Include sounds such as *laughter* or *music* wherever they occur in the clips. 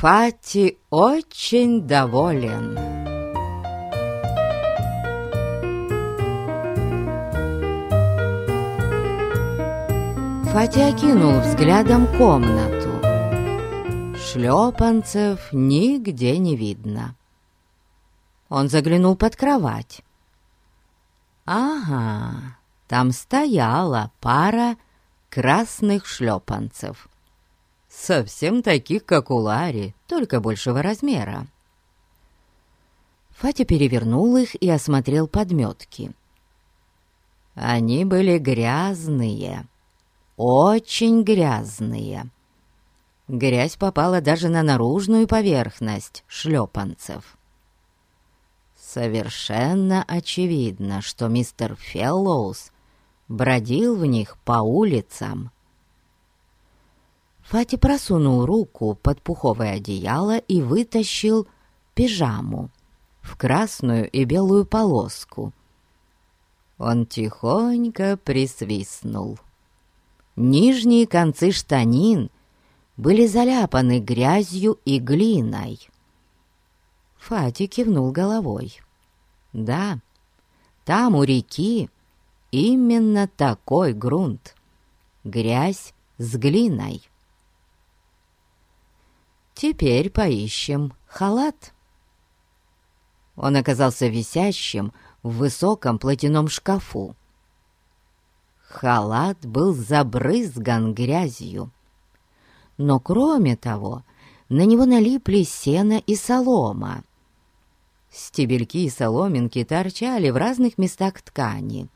Фати очень доволен. Фати окинул взглядом комнату. Шлепанцев нигде не видно. Он заглянул под кровать. Ага, там стояла пара красных шлепанцев. Совсем таких, как у Ларри, только большего размера. Фатя перевернул их и осмотрел подметки. Они были грязные, очень грязные. Грязь попала даже на наружную поверхность шлепанцев. Совершенно очевидно, что мистер Феллоус бродил в них по улицам. Фати просунул руку под пуховое одеяло и вытащил пижаму в красную и белую полоску. Он тихонько присвистнул. Нижние концы штанин были заляпаны грязью и глиной. Фати кивнул головой. «Да, там у реки именно такой грунт. Грязь с глиной. Теперь поищем халат». Он оказался висящим в высоком платяном шкафу. Халат был забрызган грязью. Но кроме того, на него налипли сено и солома. Стебельки и соломинки торчали в разных местах ткани.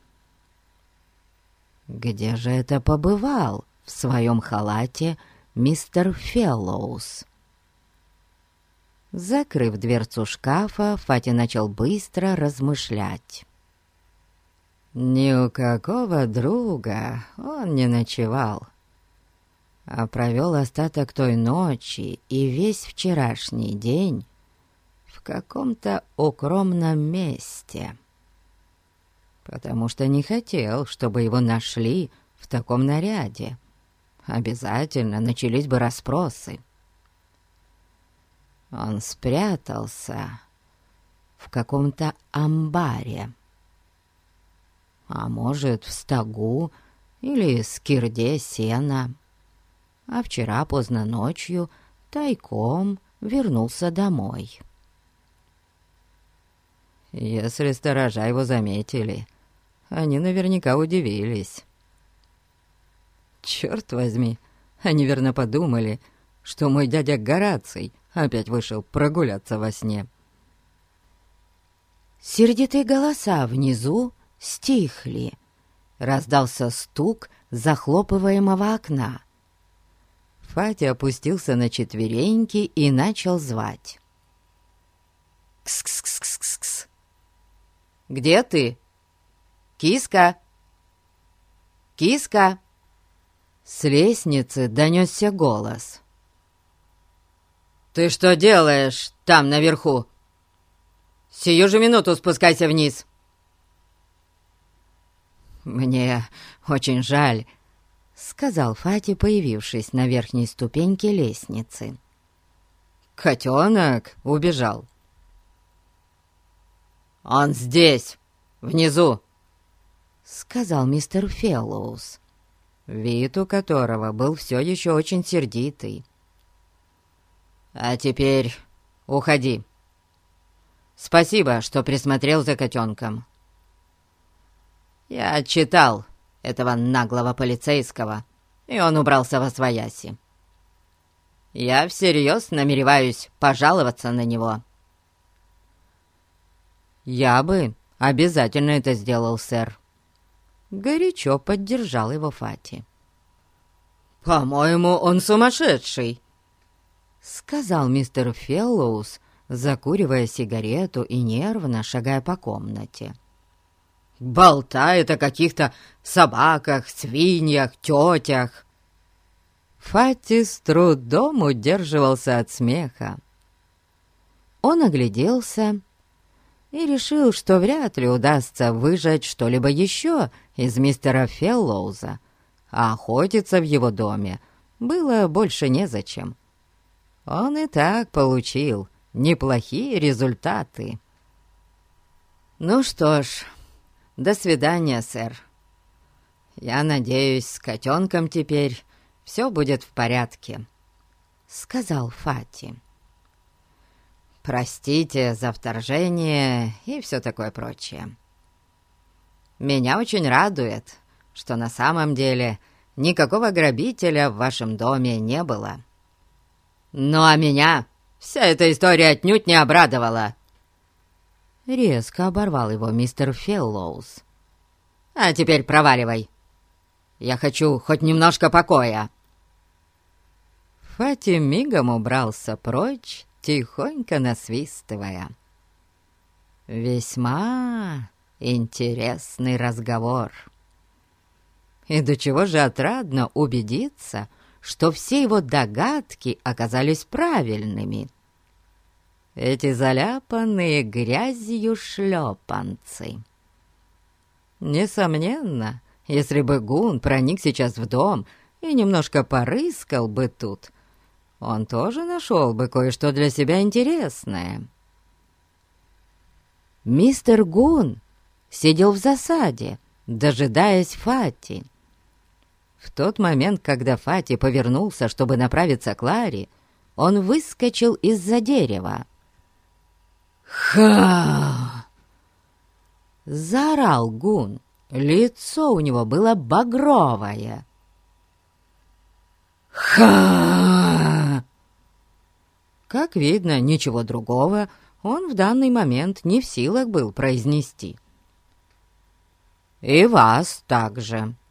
Где же это побывал в своем халате мистер Феллоус? Закрыв дверцу шкафа, Фати начал быстро размышлять. Ни у какого друга он не ночевал, а провел остаток той ночи и весь вчерашний день в каком-то укромном месте, потому что не хотел, чтобы его нашли в таком наряде. Обязательно начались бы расспросы. Он спрятался в каком-то амбаре, а может, в стогу или скирде сена. А вчера поздно ночью тайком вернулся домой. Если сторожа его заметили, они наверняка удивились. Черт возьми, они верно подумали, что мой дядя Гораций опять вышел прогуляться во сне. Сердитые голоса внизу стихли. Раздался стук захлопываемого окна. Фатя опустился на четвереньки и начал звать. «Кс-кс-кс-кс-кс! Где ты? Киска! Киска!» С лестницы донесся голос. «Ты что делаешь там наверху? Сию же минуту спускайся вниз!» «Мне очень жаль», — сказал Фати, появившись на верхней ступеньке лестницы. «Котенок убежал». «Он здесь, внизу», — сказал мистер Феллоус, вид у которого был все еще очень сердитый. «А теперь уходи. Спасибо, что присмотрел за котенком». Я отчитал этого наглого полицейского, и он убрался во свояси. Я всерьез намереваюсь пожаловаться на него. «Я бы обязательно это сделал, сэр». Горячо поддержал его Фати. «По-моему, он сумасшедший», — сказал мистер Феллоус, закуривая сигарету и нервно шагая по комнате болтает о каких-то собаках, свиньях, тетях. Фати с трудом удерживался от смеха. Он огляделся и решил, что вряд ли удастся выжать что-либо еще из мистера Феллоуза, а охотиться в его доме было больше незачем. Он и так получил неплохие результаты. Ну что ж, до свидания, сэр. Я надеюсь, с котенком теперь все будет в порядке», — сказал Фати. «Простите за вторжение и все такое прочее. Меня очень радует, что на самом деле никакого грабителя в вашем доме не было. Ну а меня вся эта история отнюдь не обрадовала». Резко оборвал его мистер Феллоус. «А теперь проваливай. Я хочу хоть немножко покоя». Фати мигом убрался прочь, тихонько насвистывая. «Весьма интересный разговор». И до чего же отрадно убедиться, что все его догадки оказались правильными. Эти заляпанные грязью шлепанцы. Несомненно, если бы Гун проник сейчас в дом и немножко порыскал бы тут, он тоже нашел бы кое-что для себя интересное. Мистер Гун сидел в засаде, дожидаясь Фати. В тот момент, когда Фати повернулся, чтобы направиться к Ларе, он выскочил из-за дерева. «Ха!» — заорал Гун. Лицо у него было багровое. «Ха!» Как видно, ничего другого он в данный момент не в силах был произнести. «И вас также», —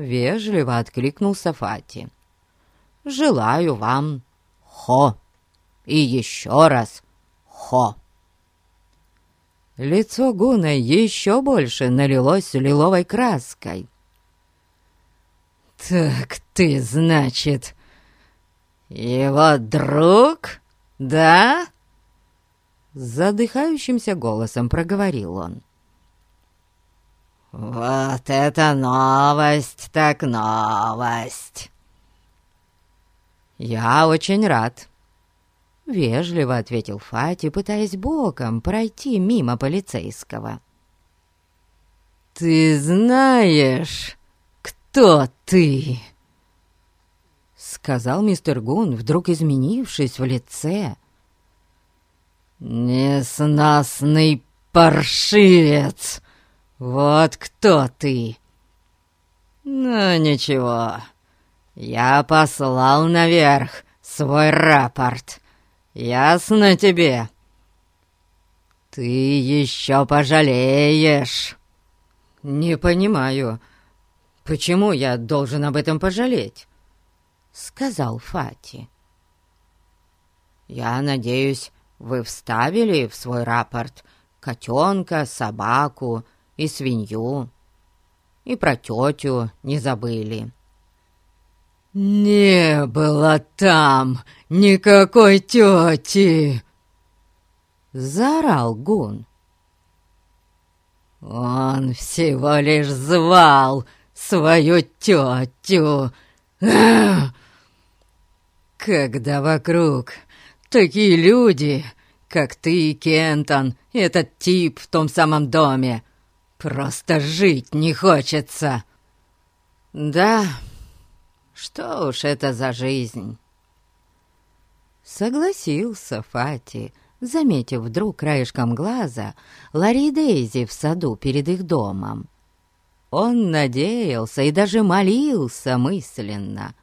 вежливо откликнулся Фати. «Желаю вам хо и еще раз хо». Лицо Гуна еще больше налилось лиловой краской. «Так ты, значит, его друг, да?» Задыхающимся голосом проговорил он. «Вот это новость так новость!» «Я очень рад», Вежливо ответил Фати, пытаясь боком пройти мимо полицейского. «Ты знаешь, кто ты?» Сказал мистер Гун, вдруг изменившись в лице. «Несносный паршивец! Вот кто ты!» «Ну, ничего, я послал наверх свой рапорт» Ясно тебе? Ты еще пожалеешь. Не понимаю, почему я должен об этом пожалеть? Сказал Фати. Я надеюсь, вы вставили в свой рапорт котенка, собаку и свинью. И про тетю не забыли. «Не было там никакой тети!» Заорал Гун. «Он всего лишь звал свою тетю!» «Когда вокруг такие люди, как ты, Кентон, этот тип в том самом доме, просто жить не хочется!» «Да, что уж это за жизнь?» Согласился Фати, заметив вдруг краешком глаза Ларри Дейзи в саду перед их домом. Он надеялся и даже молился мысленно.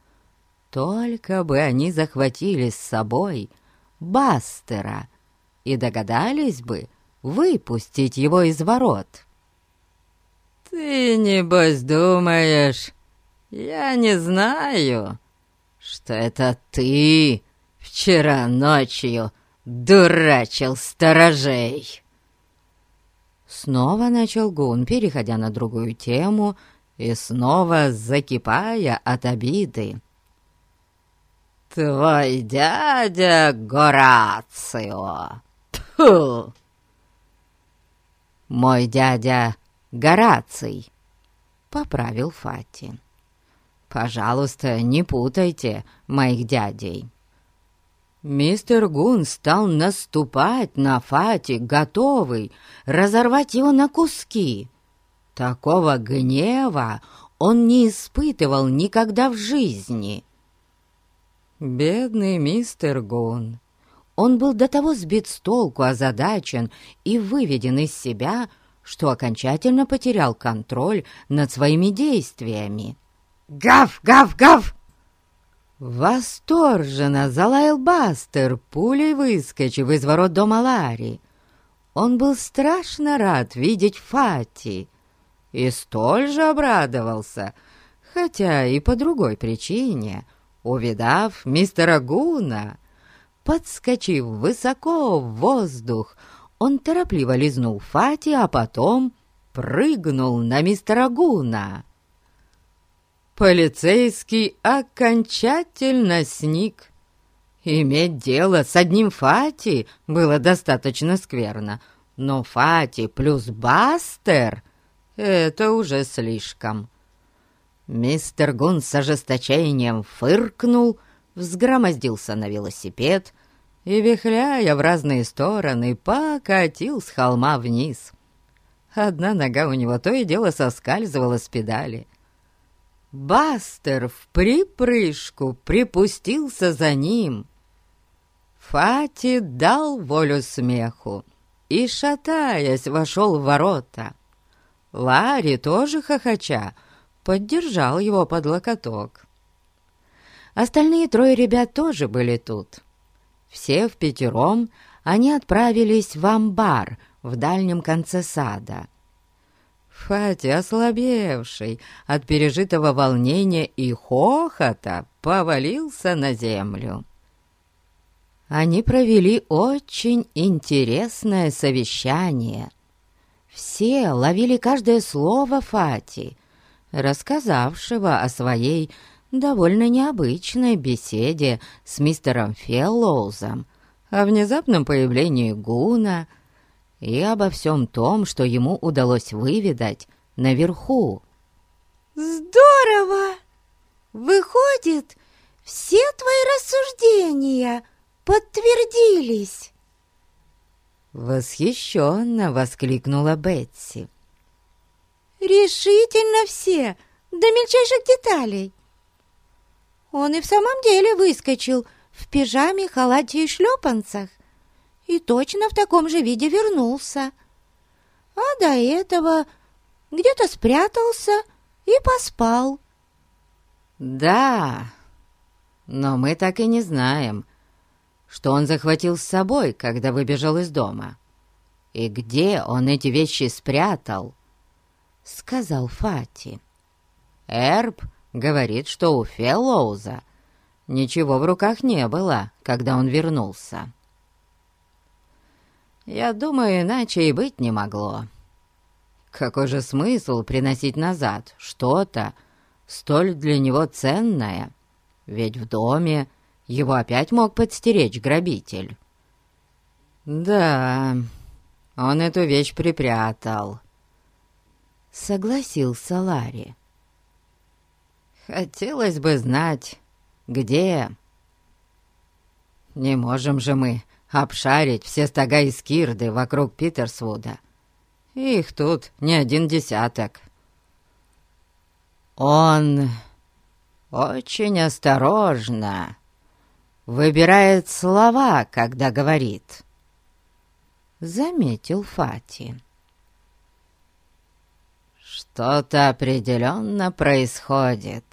Только бы они захватили с собой Бастера и догадались бы выпустить его из ворот. «Ты, небось, думаешь, я не знаю, что это ты вчера ночью дурачил сторожей. Снова начал Гун, переходя на другую тему и снова закипая от обиды. «Твой дядя Горацио!» Тьфу! «Мой дядя Гораций», — поправил Фатин. Пожалуйста, не путайте моих дядей». Мистер Гун стал наступать на Фати, готовый разорвать его на куски. Такого гнева он не испытывал никогда в жизни. Бедный мистер Гун. Он был до того сбит с толку, озадачен и выведен из себя, что окончательно потерял контроль над своими действиями. «Гав! Гав! Гав!» Восторженно залаял Бастер, пулей выскочив из ворот дома Ларри. Он был страшно рад видеть Фати и столь же обрадовался, хотя и по другой причине, увидав мистера Гуна. Подскочив высоко в воздух, он торопливо лизнул Фати, а потом прыгнул на мистера Гуна. Полицейский окончательно сник. Иметь дело с одним Фати было достаточно скверно, но Фати плюс Бастер — это уже слишком. Мистер Гун с ожесточением фыркнул, взгромоздился на велосипед и, вихляя в разные стороны, покатил с холма вниз. Одна нога у него то и дело соскальзывала с педали — Бастер в припрыжку припустился за ним. Фати дал волю смеху и, шатаясь, вошел в ворота. Ларри, тоже хохоча, поддержал его под локоток. Остальные трое ребят тоже были тут. Все в пятером они отправились в амбар в дальнем конце сада — Фати, ослабевший от пережитого волнения и хохота, повалился на землю. Они провели очень интересное совещание. Все ловили каждое слово Фати, рассказавшего о своей довольно необычной беседе с мистером Феллоузом, о внезапном появлении Гуна и обо всем том, что ему удалось выведать наверху. «Здорово! Выходит, все твои рассуждения подтвердились!» Восхищенно воскликнула Бетси. «Решительно все, до мельчайших деталей. Он и в самом деле выскочил в пижаме, халате и шлепанцах и точно в таком же виде вернулся. А до этого где-то спрятался и поспал. Да, но мы так и не знаем, что он захватил с собой, когда выбежал из дома. И где он эти вещи спрятал, сказал Фати. Эрб говорит, что у Феллоуза ничего в руках не было, когда он вернулся. Я думаю, иначе и быть не могло. Какой же смысл приносить назад что-то столь для него ценное? Ведь в доме его опять мог подстеречь грабитель. Да, он эту вещь припрятал. Согласился Ларри. Хотелось бы знать, где. Не можем же мы обшарить все стога и скирды вокруг Питерсвуда. Их тут не один десяток. Он очень осторожно выбирает слова, когда говорит. Заметил Фати. Что-то определенно происходит.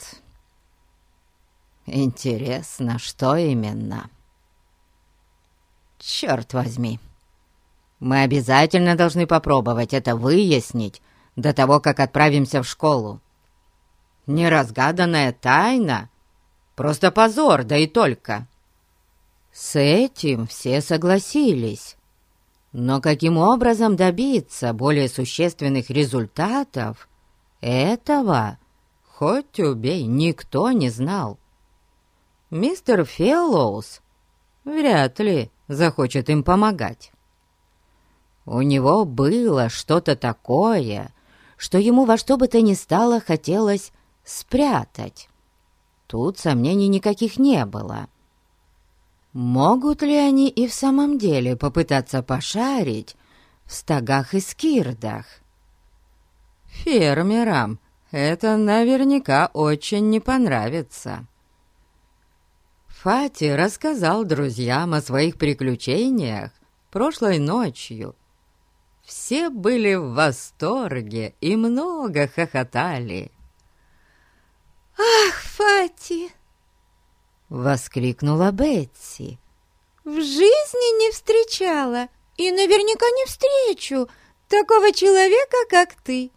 Интересно, что именно? Черт возьми! Мы обязательно должны попробовать это выяснить до того, как отправимся в школу. Неразгаданная тайна — просто позор, да и только. С этим все согласились. Но каким образом добиться более существенных результатов, этого, хоть убей, никто не знал. Мистер Феллоус вряд ли захочет им помогать. У него было что-то такое, что ему во что бы то ни стало хотелось спрятать. Тут сомнений никаких не было. Могут ли они и в самом деле попытаться пошарить в стогах и скирдах? Фермерам это наверняка очень не понравится. Фати рассказал друзьям о своих приключениях прошлой ночью. Все были в восторге и много хохотали. «Ах, Фати!» — воскликнула Бетси. «В жизни не встречала и наверняка не встречу такого человека, как ты.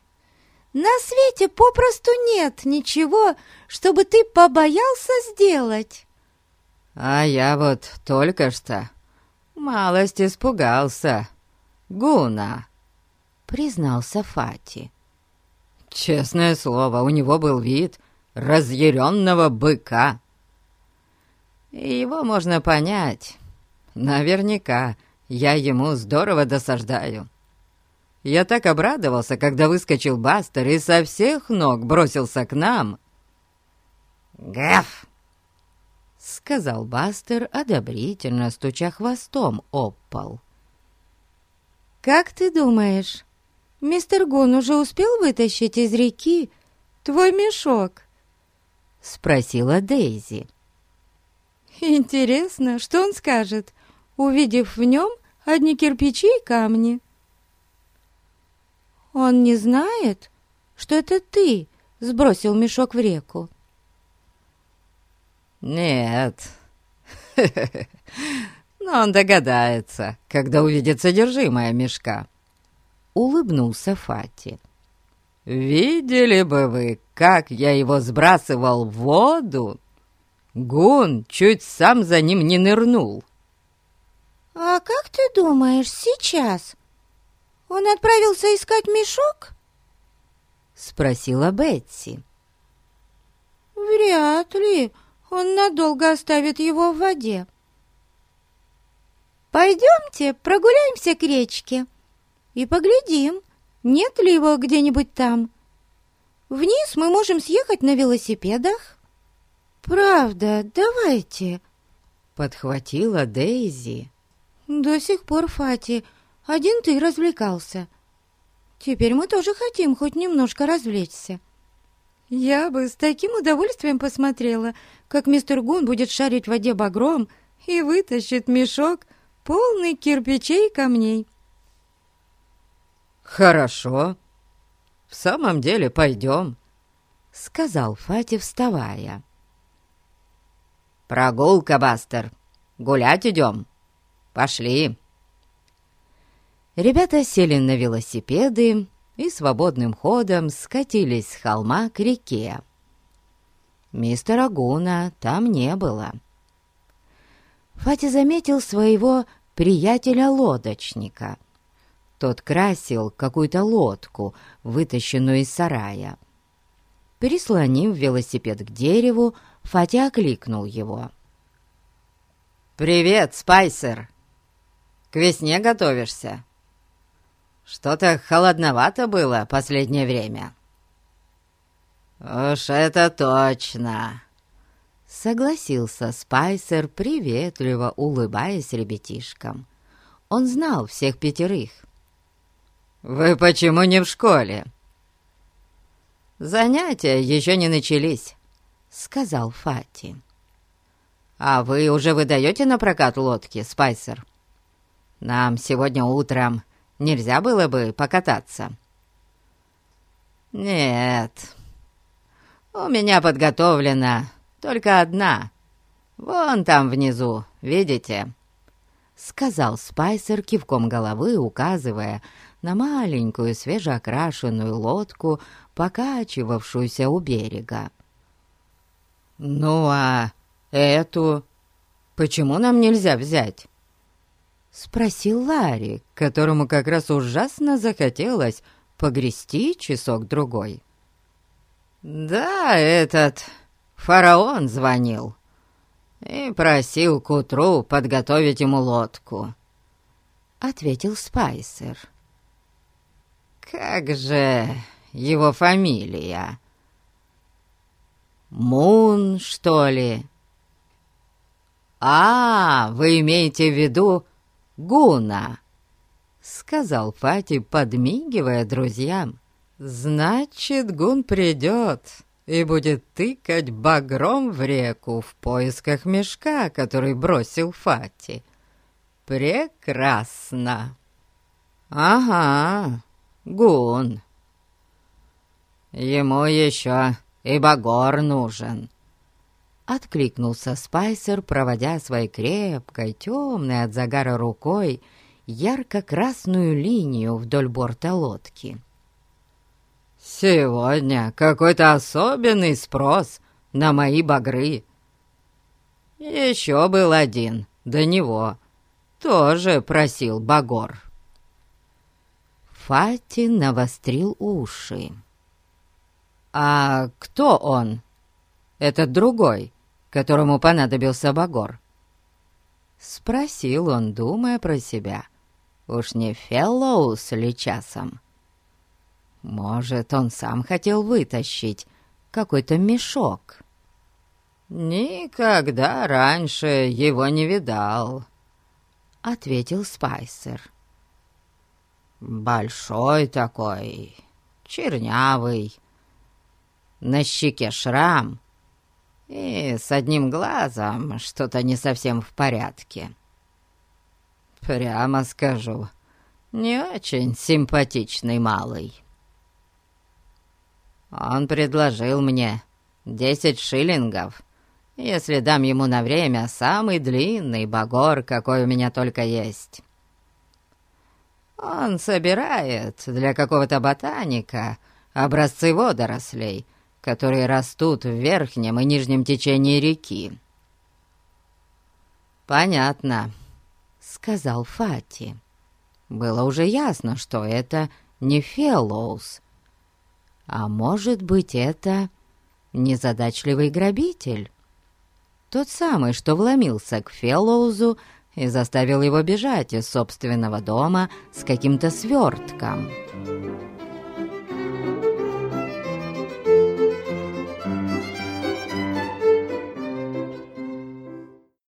На свете попросту нет ничего, чтобы ты побоялся сделать». «А я вот только что малость испугался, Гуна», — признался Фати. «Честное слово, у него был вид разъяренного быка. Его можно понять. Наверняка я ему здорово досаждаю. Я так обрадовался, когда выскочил Бастер и со всех ног бросился к нам. «Гав!» — сказал Бастер, одобрительно стуча хвостом об пол. «Как ты думаешь, мистер Гун уже успел вытащить из реки твой мешок?» — спросила Дейзи. «Интересно, что он скажет, увидев в нем одни кирпичи и камни?» Он не знает, что это ты сбросил мешок в реку? Нет. *laughs* Но он догадается, когда увидит содержимое мешка. Улыбнулся Фати. Видели бы вы, как я его сбрасывал в воду? Гун чуть сам за ним не нырнул. «А как ты думаешь, сейчас «Он отправился искать мешок?» — спросила Бетси. «Вряд ли он надолго оставит его в воде. Пойдемте прогуляемся к речке и поглядим, нет ли его где-нибудь там. Вниз мы можем съехать на велосипедах». «Правда, давайте», — подхватила Дейзи. «До сих пор Фати один ты развлекался. Теперь мы тоже хотим хоть немножко развлечься. Я бы с таким удовольствием посмотрела, как мистер Гун будет шарить в воде багром и вытащит мешок, полный кирпичей и камней. «Хорошо. В самом деле пойдем», — сказал Фати, вставая. «Прогулка, Бастер. Гулять идем. Пошли». Ребята сели на велосипеды и свободным ходом скатились с холма к реке. Мистера Гуна там не было. Фати заметил своего приятеля-лодочника. Тот красил какую-то лодку, вытащенную из сарая. Прислонив велосипед к дереву, Фати окликнул его. «Привет, Спайсер! К весне готовишься?» Что-то холодновато было последнее время». «Уж это точно!» Согласился Спайсер, приветливо улыбаясь ребятишкам. Он знал всех пятерых. «Вы почему не в школе?» «Занятия еще не начались», — сказал Фати. «А вы уже выдаете на прокат лодки, Спайсер? Нам сегодня утром Нельзя было бы покататься?» «Нет, у меня подготовлена только одна. Вон там внизу, видите?» Сказал Спайсер кивком головы, указывая на маленькую свежеокрашенную лодку, покачивавшуюся у берега. «Ну а эту почему нам нельзя взять?» Спросил Ларри, которому как раз ужасно захотелось погрести часок-другой. «Да, этот фараон звонил и просил к утру подготовить ему лодку», — ответил Спайсер. «Как же его фамилия? Мун, что ли?» «А, «А, вы имеете в виду Гуна?» — сказал Фати, подмигивая друзьям. «Значит, Гун придет и будет тыкать багром в реку в поисках мешка, который бросил Фати. Прекрасно!» «Ага, Гун. Ему еще и Багор нужен», — откликнулся Спайсер, проводя своей крепкой, темной от загара рукой ярко-красную линию вдоль борта лодки. «Сегодня какой-то особенный спрос на мои багры. Еще был один, до него, тоже просил Багор». Фати навострил уши. «А кто он? Этот другой, которому понадобился Багор?» Спросил он, думая про себя. «Уж не Феллоус ли часом?» Может, он сам хотел вытащить какой-то мешок. «Никогда раньше его не видал», — ответил Спайсер. Большой такой, чернявый, на щеке шрам и с одним глазом что-то не совсем в порядке. Прямо скажу, не очень симпатичный малый. Он предложил мне десять шиллингов, если дам ему на время самый длинный багор, какой у меня только есть. Он собирает для какого-то ботаника образцы водорослей, которые растут в верхнем и нижнем течении реки. «Понятно», — сказал Фати. Было уже ясно, что это не Феллоус, а может быть, это незадачливый грабитель. Тот самый, что вломился к Феллоузу и заставил его бежать из собственного дома с каким-то свертком.